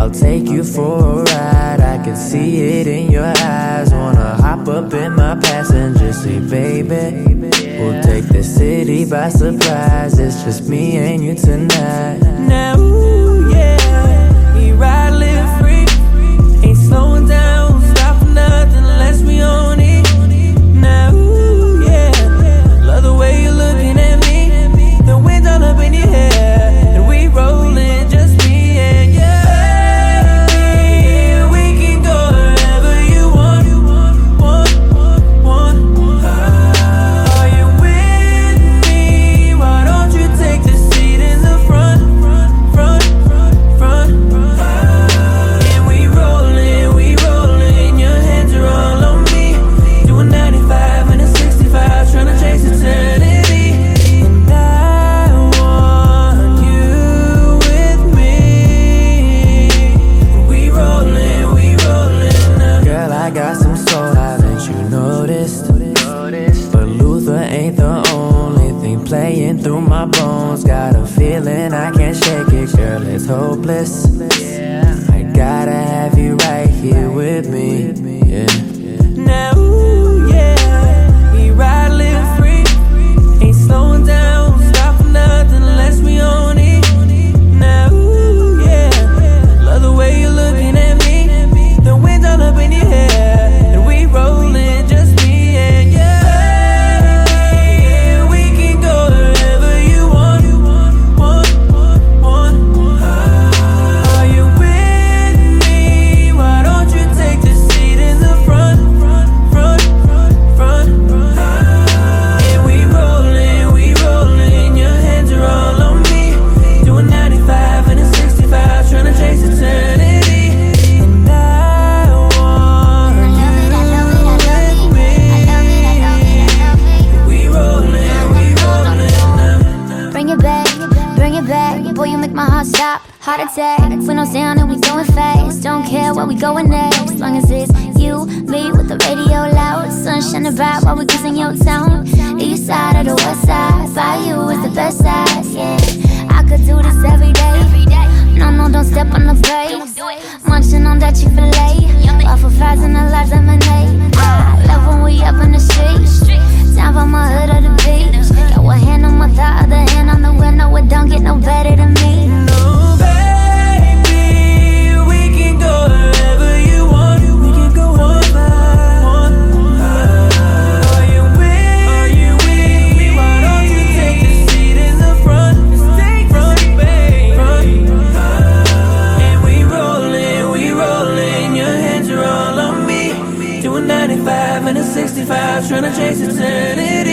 I'll take you for a ride. I can see it in your eyes. Wanna hop up in my passenger seat, baby. We'll take the city by surprise. It's just me and you tonight. Now. But ain't the only thing playing through my bones. Got a feeling I can't shake it, girl, it's hopeless. non-stop Heart attack, windows down and we going fast. Don't care where we going next. Long as it's you, me with the radio loud. Sunshine about while we kissing your town in a 65, trying to chase eternity.